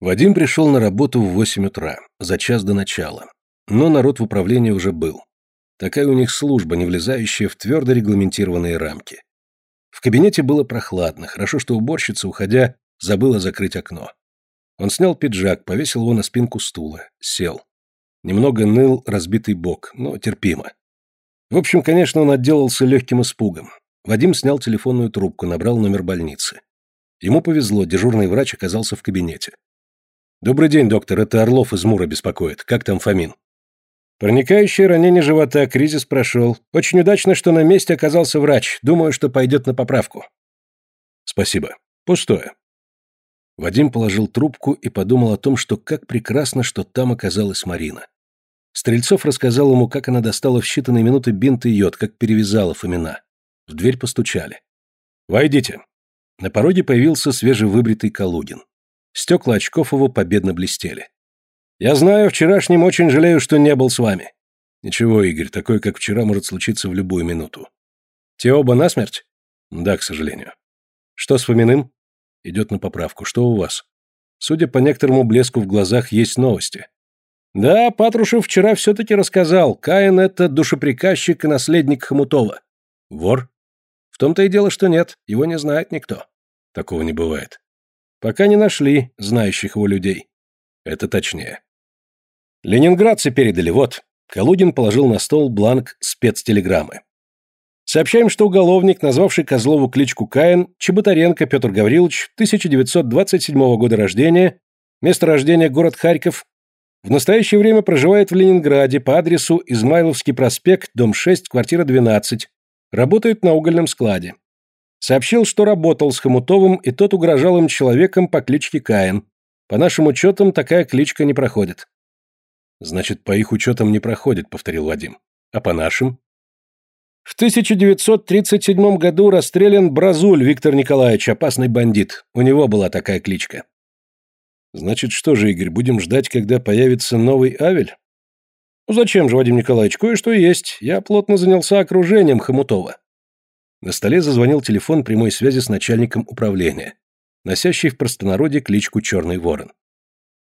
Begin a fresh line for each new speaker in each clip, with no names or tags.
Вадим пришел на работу в 8 утра, за час до начала. Но народ в управлении уже был. Такая у них служба, не влезающая в твердо регламентированные рамки. В кабинете было прохладно, хорошо, что уборщица, уходя, забыла закрыть окно. Он снял пиджак, повесил его на спинку стула, сел. Немного ныл разбитый бок, но терпимо. В общем, конечно, он отделался легким испугом. Вадим снял телефонную трубку, набрал номер больницы. Ему повезло, дежурный врач оказался в кабинете. «Добрый день, доктор, это Орлов из Мура беспокоит. Как там Фомин?»
Проникающее ранение живота, кризис прошел. Очень удачно, что на месте оказался врач. Думаю, что пойдет на поправку.
Спасибо. Пустое. Вадим положил трубку и подумал о том, что как прекрасно, что там оказалась Марина. Стрельцов рассказал ему, как она достала в считанные минуты бинт и йод, как перевязала Фомина. В дверь постучали. «Войдите». На пороге появился свежевыбритый Калугин. Стекла очков его победно блестели.
«Я знаю, вчерашним очень жалею, что не был с вами».
«Ничего, Игорь, такое, как вчера, может случиться в любую минуту».
«Те оба насмерть?»
«Да, к сожалению».
«Что с Фоминым?»
«Идет на поправку. Что у вас?» «Судя по некоторому блеску в глазах, есть новости».
«Да, Патрушев вчера все-таки рассказал. Каин — это душеприказчик и наследник Хомутова».
«Вор?»
«В том-то и дело, что нет. Его не знает никто».
«Такого не бывает».
Пока не нашли знающих его людей.
Это точнее.
Ленинградцы передали, вот. Калугин положил на стол бланк спецтелеграммы. Сообщаем, что уголовник, назвавший Козлову кличку Каин, Чеботаренко Петр Гаврилович, 1927 года рождения, место рождения город Харьков, в настоящее время проживает в Ленинграде по адресу Измайловский проспект, дом 6, квартира 12, работает на угольном складе. Сообщил, что работал с Хомутовым, и тот угрожал им человеком по кличке Каин. По нашим учетам, такая кличка не проходит.
Значит, по их учетам не проходит, повторил Вадим. А по нашим?
В 1937 году расстрелян Бразуль Виктор Николаевич, опасный бандит. У него была такая кличка.
Значит, что же, Игорь, будем ждать, когда появится новый Авель?
Ну зачем же, Вадим Николаевич, кое-что есть. Я плотно занялся окружением Хомутова.
На столе зазвонил телефон прямой связи с начальником управления, носящий в простонародье кличку Черный Ворон.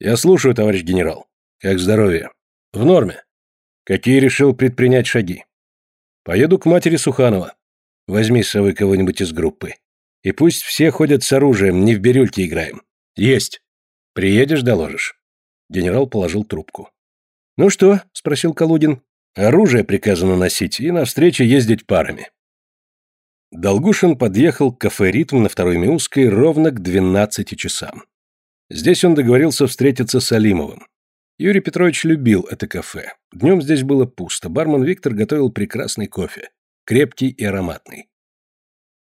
«Я слушаю, товарищ генерал. Как здоровье?»
«В норме.
Какие решил предпринять шаги?»
«Поеду к матери Суханова.
Возьми с собой кого-нибудь из группы. И пусть все ходят с оружием, не в бирюльке играем».
«Есть.
Приедешь, доложишь». Генерал положил трубку.
«Ну что?» — спросил Калудин.
«Оружие приказано носить и на встрече ездить парами». Долгушин подъехал к кафе «Ритм» на Второй Миусской ровно к 12 часам. Здесь он договорился встретиться с Алимовым. Юрий Петрович любил это кафе. Днем здесь было пусто, бармен Виктор готовил прекрасный кофе, крепкий и ароматный.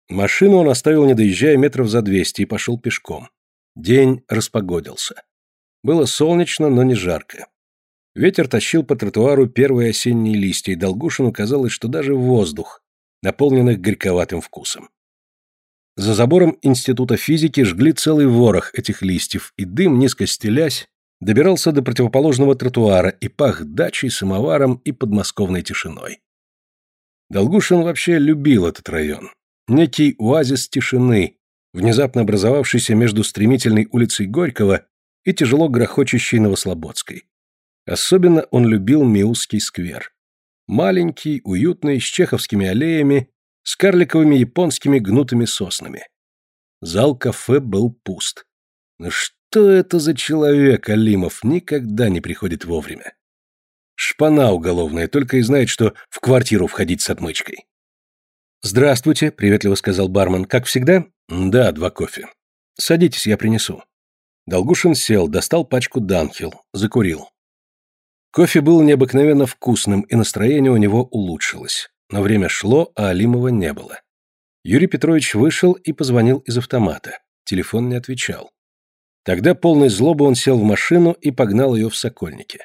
Машину он оставил, не доезжая метров за 200, и пошел пешком. День распогодился. Было солнечно, но не жарко. Ветер тащил по тротуару первые осенние листья, и Долгушину казалось, что даже воздух наполненных горьковатым вкусом. За забором Института физики жгли целый ворох этих листьев, и дым, низко стелясь, добирался до противоположного тротуара и пах дачей, самоваром и подмосковной тишиной. Долгушин вообще любил этот район. Некий оазис тишины, внезапно образовавшийся между стремительной улицей Горького и тяжело грохочущей Новослободской. Особенно он любил Миусский сквер. Маленький, уютный, с чеховскими аллеями, с карликовыми японскими гнутыми соснами. Зал кафе был пуст. Но что это за человек, Алимов, никогда не приходит вовремя. Шпана уголовная, только и знает, что в квартиру входить с отмычкой.
«Здравствуйте», — приветливо сказал бармен. «Как всегда?»
«Да, два кофе».
«Садитесь, я принесу».
Долгушин сел, достал пачку Данхил, закурил. Кофе был необыкновенно вкусным, и настроение у него улучшилось. Но время шло, а Алимова не было. Юрий Петрович вышел и позвонил из автомата. Телефон не отвечал. Тогда полной злобы он сел в машину и погнал ее в Сокольники.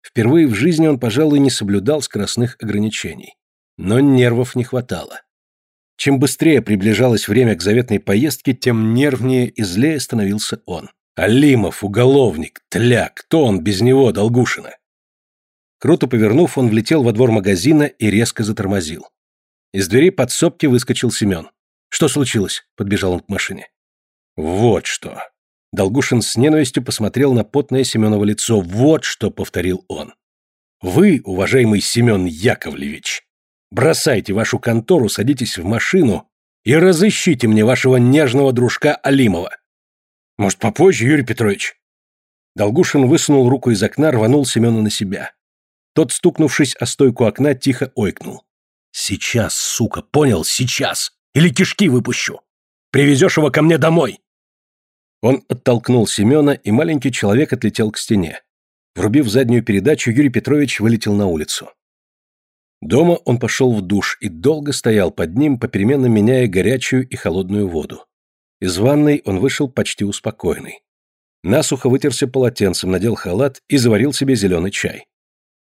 Впервые в жизни он, пожалуй, не соблюдал скоростных ограничений. Но нервов не хватало. Чем быстрее приближалось время к заветной поездке, тем нервнее и злее становился он. Алимов, уголовник, тля, кто он без него, Долгушина? Круто повернув, он влетел во двор магазина и резко затормозил. Из двери подсобки выскочил Семен. «Что случилось?» – подбежал он к машине. «Вот что!» Долгушин с ненавистью посмотрел на потное Семеново лицо. «Вот что», — повторил он. «Вы, уважаемый Семен Яковлевич, бросайте вашу контору, садитесь в машину и разыщите мне вашего нежного дружка Алимова». «Может, попозже, Юрий Петрович?» Долгушин высунул руку из окна, рванул Семена на себя. Тот, стукнувшись о стойку окна, тихо ойкнул. «Сейчас, сука, понял, сейчас! Или кишки выпущу! Привезешь его ко мне домой!» Он оттолкнул Семена, и маленький человек отлетел к стене. Врубив заднюю передачу, Юрий Петрович вылетел на улицу. Дома он пошел в душ и долго стоял под ним, попеременно меняя горячую и холодную воду. Из ванной он вышел почти успокоенный. Насухо вытерся полотенцем, надел халат и заварил себе зеленый чай.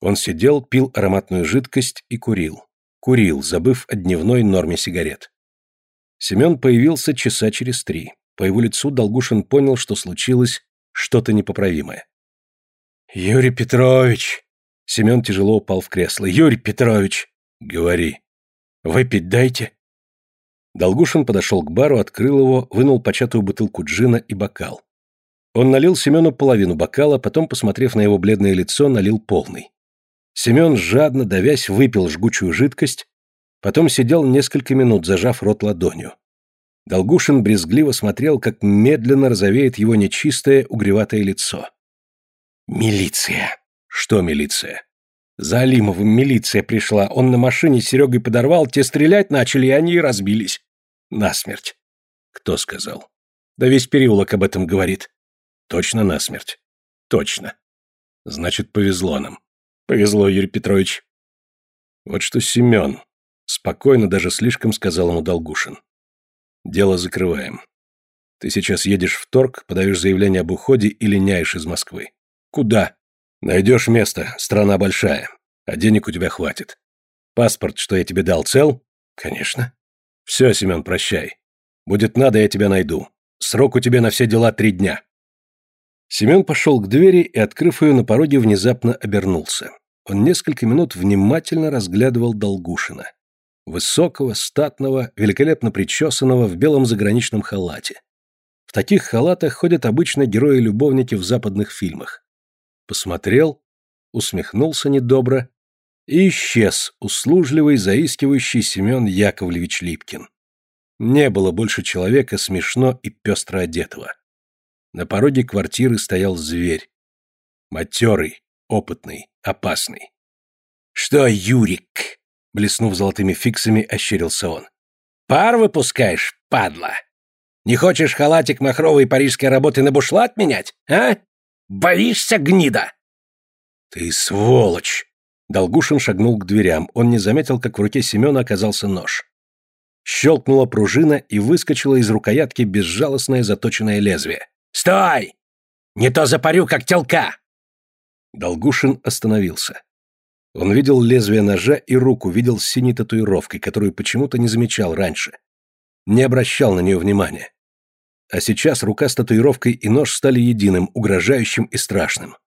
Он сидел, пил ароматную жидкость и курил. Курил, забыв о дневной норме сигарет. Семен появился часа через три. По его лицу Долгушин понял, что случилось что-то непоправимое. «Юрий Петрович!» Семен тяжело упал в кресло. «Юрий Петрович!» «Говори!» «Выпить дайте!» Долгушин подошел к бару, открыл его, вынул початую бутылку джина и бокал. Он налил Семену половину бокала, потом, посмотрев на его бледное лицо, налил полный. Семен, жадно давясь, выпил жгучую жидкость, потом сидел несколько минут, зажав рот ладонью. Долгушин брезгливо смотрел, как медленно розовеет его нечистое, угреватое лицо. «Милиция!» «Что милиция?» «За Алимовым милиция пришла. Он на машине с Серегой подорвал, те стрелять начали, и они и разбились. Насмерть». «Кто сказал?» «Да весь переулок об этом говорит». «Точно насмерть?» «Точно». «Значит, повезло нам». «Повезло, Юрий Петрович». «Вот что Семен...» Спокойно, даже слишком сказал ему Долгушин. Дело закрываем. Ты сейчас едешь в торг, подаешь заявление об уходе и линяешь из Москвы. Куда? Найдешь место, страна большая, а денег у тебя хватит. Паспорт, что я тебе дал, цел? Конечно. Все, Семен, прощай. Будет надо, я тебя найду. Срок у тебя на все дела три дня. Семен пошел к двери и, открыв ее на пороге, внезапно обернулся. Он несколько минут внимательно разглядывал Долгушина. Высокого, статного, великолепно причесанного в белом заграничном халате. В таких халатах ходят обычно герои-любовники в западных фильмах. Посмотрел, усмехнулся недобро и исчез услужливый, заискивающий Семен Яковлевич Липкин. Не было больше человека смешно и пестро одетого. На пороге квартиры стоял зверь. Матерый, опытный, опасный. «Что, Юрик?» Блеснув золотыми фиксами, ощерился он. «Пар выпускаешь, падла? Не хочешь халатик махровой парижской работы на бушлат менять, а? Боишься, гнида?» «Ты сволочь!» Долгушин шагнул к дверям. Он не заметил, как в руке Семена оказался нож. Щелкнула пружина и выскочила из рукоятки безжалостное заточенное лезвие. «Стой! Не то запарю, как телка!» Долгушин остановился. Он видел лезвие ножа и руку видел с синей татуировкой, которую почему-то не замечал раньше. Не обращал на нее внимания. А сейчас рука с татуировкой и нож стали единым, угрожающим и страшным.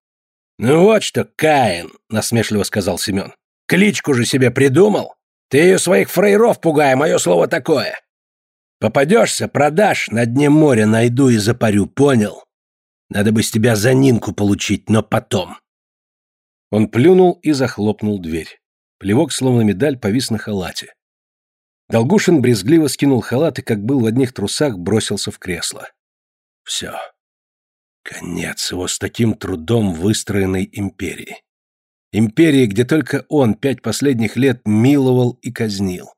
«Ну вот что, Каин!» — насмешливо сказал Семен. «Кличку же себе придумал? Ты ее своих фрейров пугай, мое слово такое. Попадешься, продашь, на дне моря найду и запарю, понял? Надо бы с тебя за Нинку получить, но потом». Он плюнул и захлопнул дверь. Плевок, словно медаль, повис на халате. Долгушин брезгливо скинул халат и, как был в одних трусах, бросился в кресло. Все. Конец его с таким трудом выстроенной империи. Империи, где только он пять последних лет миловал и казнил.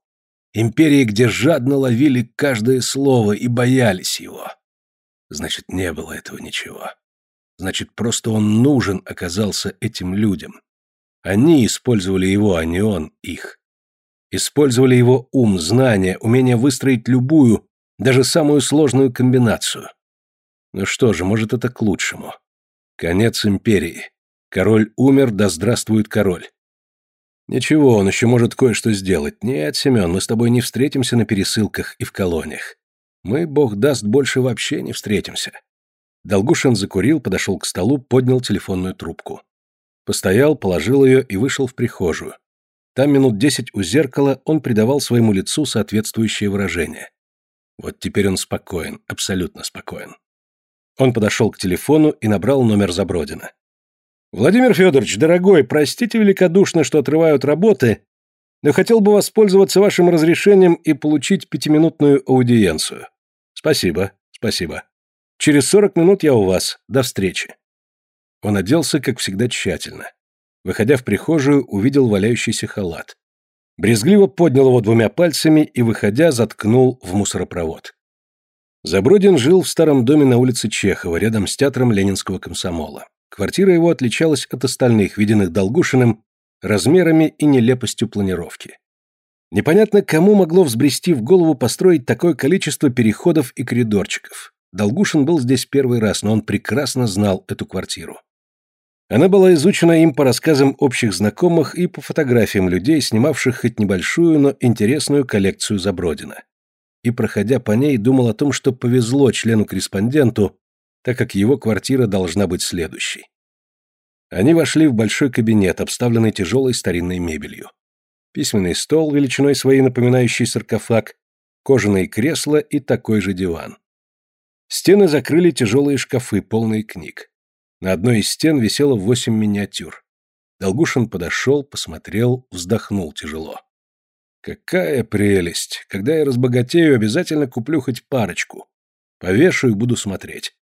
Империи, где жадно ловили каждое слово и боялись его. Значит, не было этого ничего. Значит, просто он нужен оказался этим людям. Они использовали его, а не он их. Использовали его ум, знания, умение выстроить любую, даже самую сложную комбинацию. Ну что же, может, это к лучшему. Конец империи. Король умер, да здравствует король. Ничего, он еще может кое-что сделать. Нет, Семен, мы с тобой не встретимся на пересылках и в колониях. Мы, бог даст, больше вообще не встретимся. Долгушин закурил, подошел к столу, поднял телефонную трубку. Постоял, положил ее и вышел в прихожую. Там минут десять у зеркала он придавал своему лицу соответствующее выражение. Вот теперь он спокоен, абсолютно спокоен. Он подошел к телефону и набрал номер Забродина. «Владимир Федорович, дорогой, простите великодушно, что отрываю от работы, но хотел бы воспользоваться вашим разрешением и получить пятиминутную аудиенцию. Спасибо, спасибо. Через сорок минут я у вас. До встречи». Он оделся, как всегда, тщательно. Выходя в прихожую, увидел валяющийся халат. Брезгливо поднял его двумя пальцами и, выходя, заткнул в мусоропровод. Забродин жил в старом доме на улице Чехова, рядом с театром Ленинского комсомола. Квартира его отличалась от остальных, виденных Долгушиным, размерами и нелепостью планировки. Непонятно, кому могло взбрести в голову построить такое количество переходов и коридорчиков. Долгушин был здесь первый раз, но он прекрасно знал эту квартиру. Она была изучена им по рассказам общих знакомых и по фотографиям людей, снимавших хоть небольшую, но интересную коллекцию Забродина. И, проходя по ней, думал о том, что повезло члену-корреспонденту, так как его квартира должна быть следующей. Они вошли в большой кабинет, обставленный тяжелой старинной мебелью. Письменный стол, величиной своей напоминающий саркофаг, кожаные кресла и такой же диван. Стены закрыли тяжелые шкафы, полные книг. На одной из стен висело восемь миниатюр. Долгушин подошел, посмотрел, вздохнул тяжело. Какая прелесть! Когда я разбогатею, обязательно куплю хоть парочку. Повешу и буду смотреть.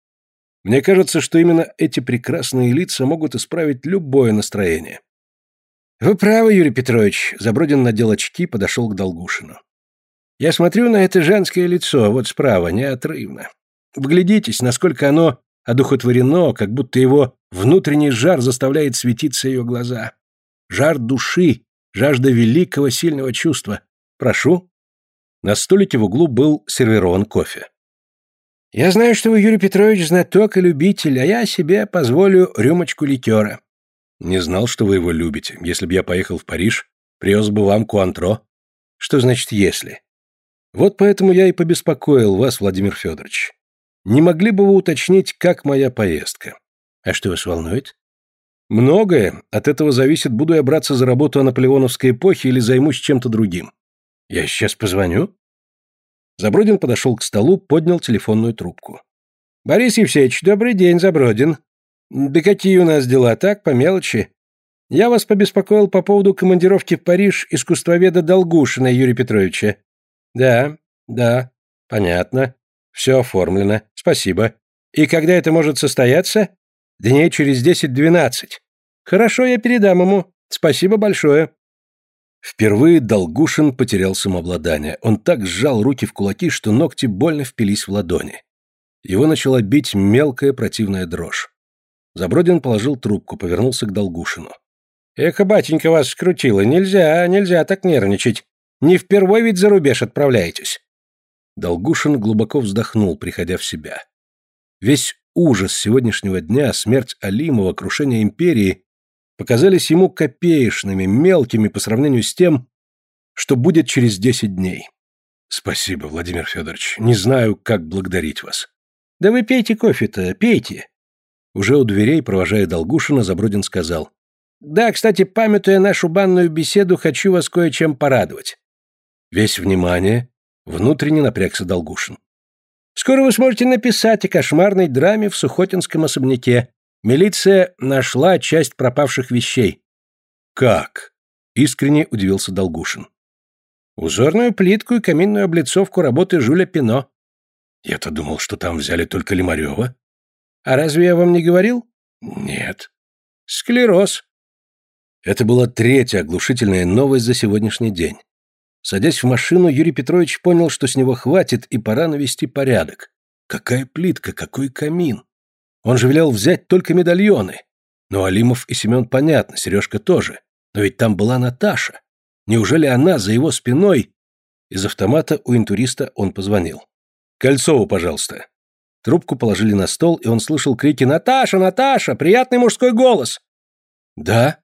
Мне кажется, что именно эти прекрасные лица могут исправить любое настроение. Вы правы, Юрий Петрович. Забродин надел очки, подошел к Долгушину. Я смотрю на это женское лицо, вот справа, неотрывно. Вглядитесь, насколько оно одухотворено, как будто его внутренний жар заставляет светиться ее глаза. Жар души, жажда великого сильного чувства. Прошу. На столике в углу был сервирован кофе. Я знаю, что вы, Юрий Петрович, знаток и любитель, а я себе позволю рюмочку ликера. Не знал, что вы его любите. Если бы я поехал в Париж, привез бы вам куантро. Что значит «если»? Вот поэтому я и побеспокоил вас, Владимир Федорович. Не могли бы вы уточнить, как моя поездка? А что вас волнует? Многое. От этого зависит, буду я браться за работу о наполеоновской эпохе или займусь чем-то другим. Я сейчас позвоню. Забродин подошел к столу, поднял телефонную трубку. «Борис Евсеевич, добрый день, Забродин. Да какие у нас дела, так, по мелочи? Я вас побеспокоил по поводу командировки в Париж искусствоведа Долгушина Юрия Петровича. Да, да, понятно. Все оформлено. Спасибо. И когда это может состояться? Дней через десять-двенадцать. Хорошо, я передам ему. Спасибо большое. Впервые Долгушин потерял самообладание. Он так сжал руки в кулаки, что ногти больно впились в ладони. Его начала бить мелкая противная дрожь. Забродин положил трубку, повернулся к Долгушину. «Эх, батенька вас скрутило. Нельзя, нельзя так нервничать. Не впервой ведь за рубеж отправляетесь. Долгушин глубоко вздохнул, приходя в себя. Весь ужас сегодняшнего дня, смерть Алимова, крушение империи показались ему копеечными, мелкими по сравнению с тем, что будет через десять дней. Спасибо, Владимир Федорович. Не знаю, как благодарить вас. Да вы пейте кофе-то, пейте. Уже у дверей, провожая Долгушина, Забродин сказал. Да, кстати, памятуя нашу банную беседу, хочу вас кое-чем порадовать. Весь внимание, Внутренне напрягся Долгушин. «Скоро вы сможете написать о кошмарной драме в Сухотинском особняке. Милиция нашла часть пропавших вещей». «Как?» — искренне удивился Долгушин. «Узорную плитку и каминную облицовку работы Жюля Пино». «Я-то думал, что там взяли только Лимарева». «А разве я вам не говорил?» «Нет». «Склероз». Это была третья оглушительная новость за сегодняшний день. Садясь в машину, Юрий Петрович понял, что с него хватит и пора навести порядок. Какая плитка, какой камин. Он же велел взять только медальоны. Но Алимов и Семен понятно, Сережка тоже. Но ведь там была Наташа. Неужели она за его спиной? Из автомата у интуриста он позвонил. «Кольцову, пожалуйста». Трубку положили на стол, и он слышал крики «Наташа! Наташа! Приятный мужской голос!» «Да».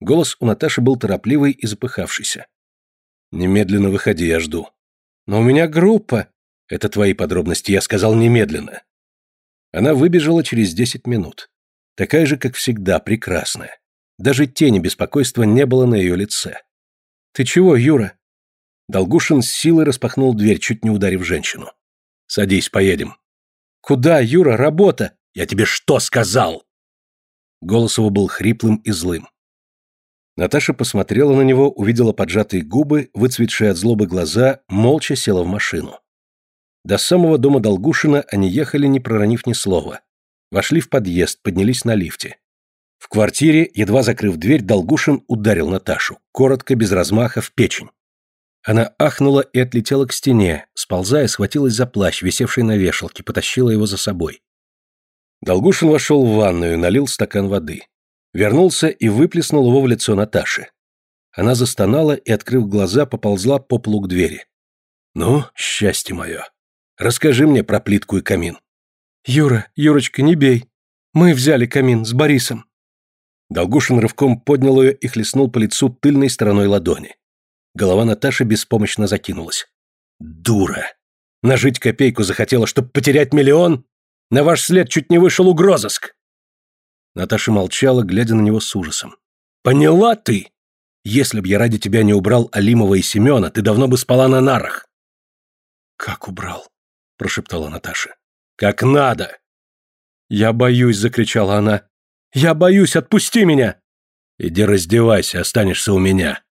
Голос у Наташи был торопливый и запыхавшийся. Немедленно выходи, я жду. Но у меня группа. Это твои подробности, я сказал немедленно. Она выбежала через десять минут. Такая же, как всегда, прекрасная. Даже тени беспокойства не было на ее лице. «Ты чего, Юра?» Долгушин с силой распахнул дверь, чуть не ударив женщину. «Садись, поедем».
«Куда, Юра, работа?»
«Я тебе что сказал?» Голос его был хриплым и злым. Наташа посмотрела на него, увидела поджатые губы, выцветшие от злобы глаза, молча села в машину. До самого дома Долгушина они ехали, не проронив ни слова. Вошли в подъезд, поднялись на лифте. В квартире, едва закрыв дверь, Долгушин ударил Наташу, коротко, без размаха, в печень. Она ахнула и отлетела к стене, сползая, схватилась за плащ, висевший на вешалке, потащила его за собой. Долгушин вошел в ванную, налил стакан воды. Вернулся и выплеснул его в лицо Наташи. Она застонала и, открыв глаза, поползла по полу к двери. «Ну, счастье мое, расскажи мне про плитку и камин».
«Юра, Юрочка, не бей. Мы взяли камин с Борисом».
Долгушин рывком поднял ее и хлестнул по лицу тыльной стороной ладони. Голова Наташи беспомощно закинулась. «Дура! Нажить копейку захотела, чтобы потерять миллион? На ваш след чуть не вышел угрозыск!» Наташа молчала, глядя на него с ужасом. «Поняла ты? Если б я ради тебя не убрал Алимова и Семена, ты давно бы спала на нарах».
«Как убрал?» – прошептала Наташа.
«Как надо!»
«Я боюсь!» – закричала она. «Я боюсь! Отпусти меня!»
«Иди раздевайся, останешься у меня!»